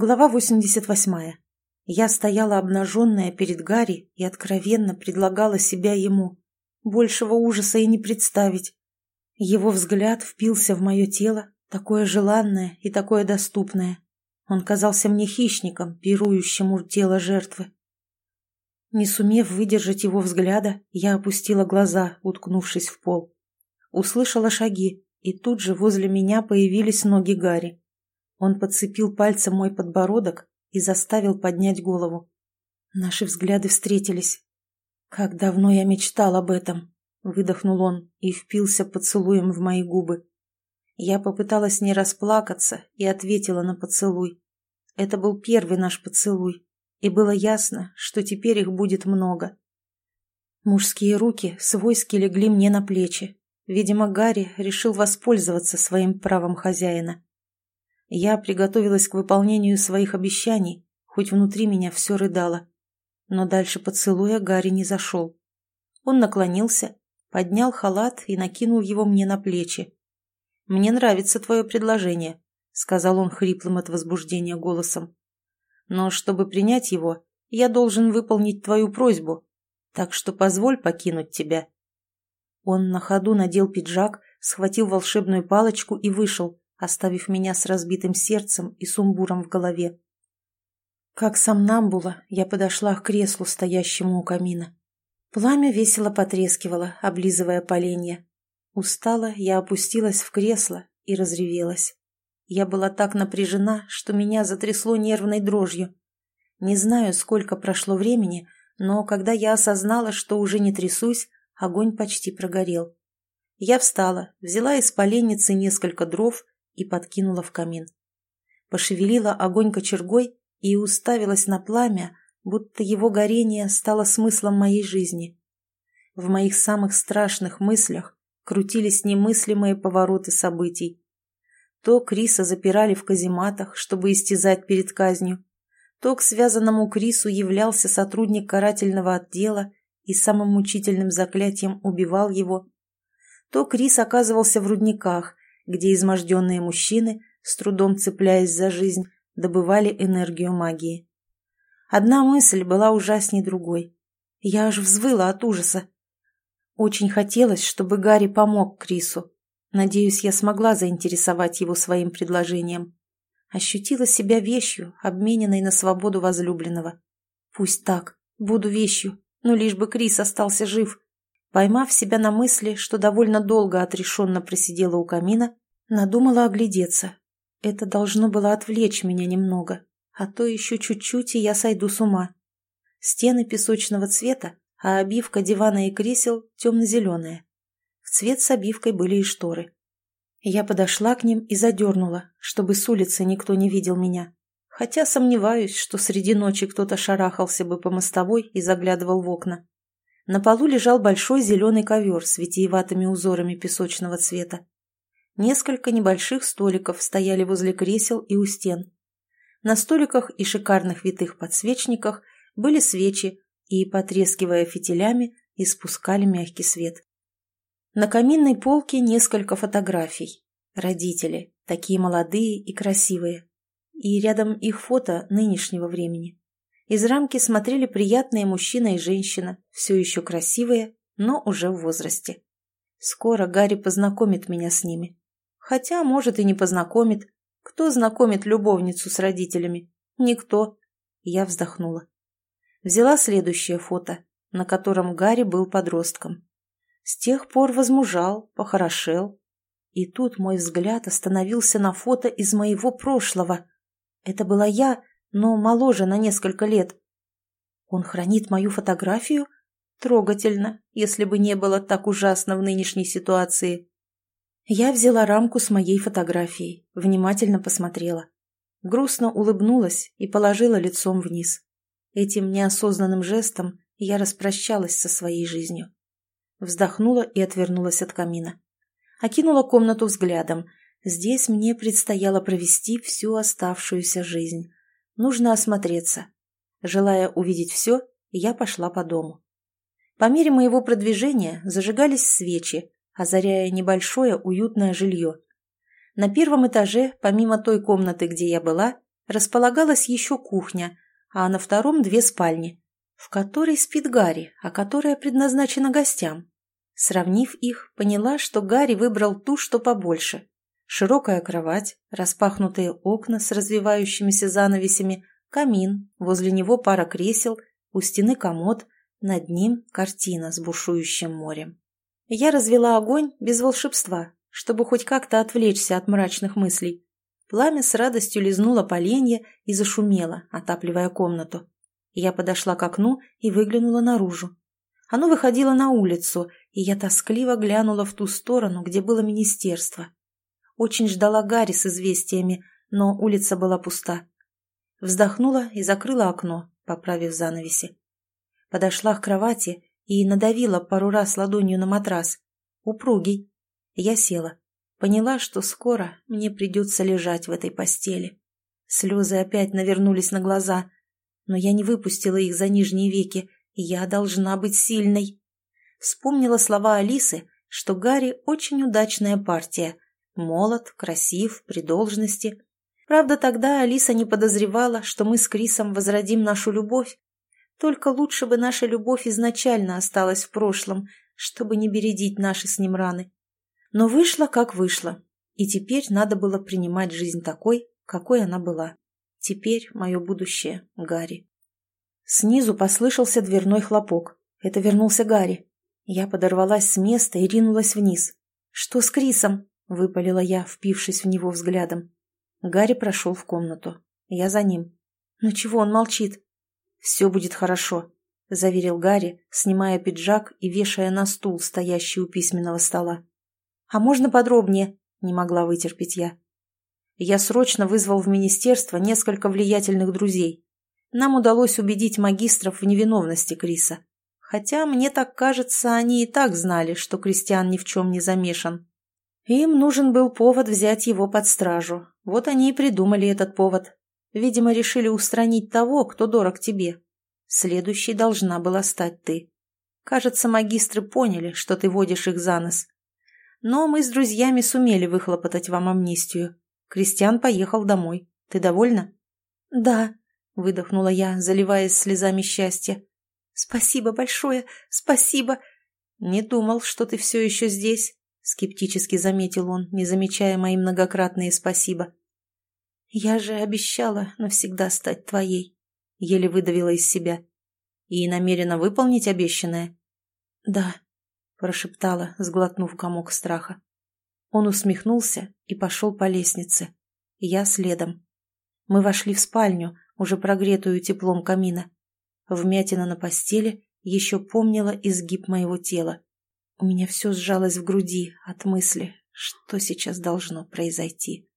Глава 88. Я стояла обнаженная перед Гарри и откровенно предлагала себя ему. Большего ужаса и не представить. Его взгляд впился в мое тело, такое желанное и такое доступное. Он казался мне хищником, пирующим у тела жертвы. Не сумев выдержать его взгляда, я опустила глаза, уткнувшись в пол. Услышала шаги, и тут же возле меня появились ноги Гарри. Он подцепил пальцем мой подбородок и заставил поднять голову. Наши взгляды встретились. «Как давно я мечтал об этом!» — выдохнул он и впился поцелуем в мои губы. Я попыталась не расплакаться и ответила на поцелуй. Это был первый наш поцелуй, и было ясно, что теперь их будет много. Мужские руки свойски легли мне на плечи. Видимо, Гарри решил воспользоваться своим правом хозяина. Я приготовилась к выполнению своих обещаний, хоть внутри меня все рыдало. Но дальше поцелуя Гарри не зашел. Он наклонился, поднял халат и накинул его мне на плечи. «Мне нравится твое предложение», — сказал он хриплым от возбуждения голосом. «Но чтобы принять его, я должен выполнить твою просьбу, так что позволь покинуть тебя». Он на ходу надел пиджак, схватил волшебную палочку и вышел, оставив меня с разбитым сердцем и сумбуром в голове. Как сомнамбула, я подошла к креслу, стоящему у камина. Пламя весело потрескивало, облизывая поленья. Устала, я опустилась в кресло и разревелась. Я была так напряжена, что меня затрясло нервной дрожью. Не знаю, сколько прошло времени, но когда я осознала, что уже не трясусь, огонь почти прогорел. Я встала, взяла из поленницы несколько дров и подкинула в камин. Пошевелила огонь кочергой и уставилась на пламя, будто его горение стало смыслом моей жизни. В моих самых страшных мыслях крутились немыслимые повороты событий. То Криса запирали в казематах, чтобы истязать перед казнью, то к связанному Крису являлся сотрудник карательного отдела и самым мучительным заклятием убивал его, то Крис оказывался в рудниках, где изможденные мужчины, с трудом цепляясь за жизнь, добывали энергию магии. Одна мысль была ужасней другой. Я аж взвыла от ужаса. Очень хотелось, чтобы Гарри помог Крису. Надеюсь, я смогла заинтересовать его своим предложением. Ощутила себя вещью, обмененной на свободу возлюбленного. Пусть так, буду вещью, но лишь бы Крис остался жив. Поймав себя на мысли, что довольно долго отрешенно просидела у камина, надумала оглядеться. Это должно было отвлечь меня немного, а то еще чуть-чуть, и я сойду с ума. Стены песочного цвета, а обивка дивана и кресел темно-зеленая. В цвет с обивкой были и шторы. Я подошла к ним и задернула, чтобы с улицы никто не видел меня. Хотя сомневаюсь, что среди ночи кто-то шарахался бы по мостовой и заглядывал в окна. На полу лежал большой зеленый ковер с витиеватыми узорами песочного цвета. Несколько небольших столиков стояли возле кресел и у стен. На столиках и шикарных витых подсвечниках были свечи и, потрескивая фитилями, испускали мягкий свет. На каминной полке несколько фотографий. Родители, такие молодые и красивые. И рядом их фото нынешнего времени. Из рамки смотрели приятные мужчина и женщина, все еще красивые, но уже в возрасте. Скоро Гарри познакомит меня с ними. Хотя, может, и не познакомит. Кто знакомит любовницу с родителями? Никто. Я вздохнула. Взяла следующее фото, на котором Гарри был подростком. С тех пор возмужал, похорошел. И тут мой взгляд остановился на фото из моего прошлого. Это была я, но моложе на несколько лет. Он хранит мою фотографию? Трогательно, если бы не было так ужасно в нынешней ситуации. Я взяла рамку с моей фотографией, внимательно посмотрела. Грустно улыбнулась и положила лицом вниз. Этим неосознанным жестом я распрощалась со своей жизнью. Вздохнула и отвернулась от камина. Окинула комнату взглядом. Здесь мне предстояло провести всю оставшуюся жизнь. Нужно осмотреться. Желая увидеть все, я пошла по дому. По мере моего продвижения зажигались свечи, озаряя небольшое уютное жилье. На первом этаже, помимо той комнаты, где я была, располагалась еще кухня, а на втором две спальни, в которой спит Гарри, а которая предназначена гостям. Сравнив их, поняла, что Гарри выбрал ту, что побольше. Широкая кровать, распахнутые окна с развивающимися занавесями, камин, возле него пара кресел, у стены комод, над ним картина с бушующим морем. Я развела огонь без волшебства, чтобы хоть как-то отвлечься от мрачных мыслей. Пламя с радостью лизнуло поленья и зашумело, отапливая комнату. Я подошла к окну и выглянула наружу. Оно выходило на улицу, и я тоскливо глянула в ту сторону, где было министерство. Очень ждала Гарри с известиями, но улица была пуста. Вздохнула и закрыла окно, поправив занавеси. Подошла к кровати и надавила пару раз ладонью на матрас. Упругий. Я села. Поняла, что скоро мне придется лежать в этой постели. Слезы опять навернулись на глаза, но я не выпустила их за нижние веки. Я должна быть сильной. Вспомнила слова Алисы, что Гарри очень удачная партия. Молод, красив, при должности. Правда, тогда Алиса не подозревала, что мы с Крисом возродим нашу любовь. Только лучше бы наша любовь изначально осталась в прошлом, чтобы не бередить наши с ним раны. Но вышло, как вышло, и теперь надо было принимать жизнь такой, какой она была. Теперь мое будущее — Гарри. Снизу послышался дверной хлопок. Это вернулся Гарри. Я подорвалась с места и ринулась вниз. «Что с Крисом?» — выпалила я, впившись в него взглядом. Гарри прошел в комнату. Я за ним. «Ну чего он молчит?» «Все будет хорошо», — заверил Гарри, снимая пиджак и вешая на стул, стоящий у письменного стола. «А можно подробнее?» — не могла вытерпеть я. Я срочно вызвал в министерство несколько влиятельных друзей. Нам удалось убедить магистров в невиновности Криса. Хотя, мне так кажется, они и так знали, что Кристиан ни в чем не замешан. Им нужен был повод взять его под стражу. Вот они и придумали этот повод. Видимо, решили устранить того, кто дорог тебе. Следующей должна была стать ты. Кажется, магистры поняли, что ты водишь их за нос. Но мы с друзьями сумели выхлопотать вам амнистию. Кристиан поехал домой. Ты довольна? Да, выдохнула я, заливаясь слезами счастья. Спасибо большое, спасибо. Не думал, что ты все еще здесь, скептически заметил он, не замечая мои многократные спасибо. Я же обещала навсегда стать твоей, еле выдавила из себя. И намерена выполнить обещанное? Да, прошептала, сглотнув комок страха. Он усмехнулся и пошел по лестнице. Я следом. Мы вошли в спальню, уже прогретую теплом камина. Вмятина на постели еще помнила изгиб моего тела. У меня все сжалось в груди от мысли, что сейчас должно произойти.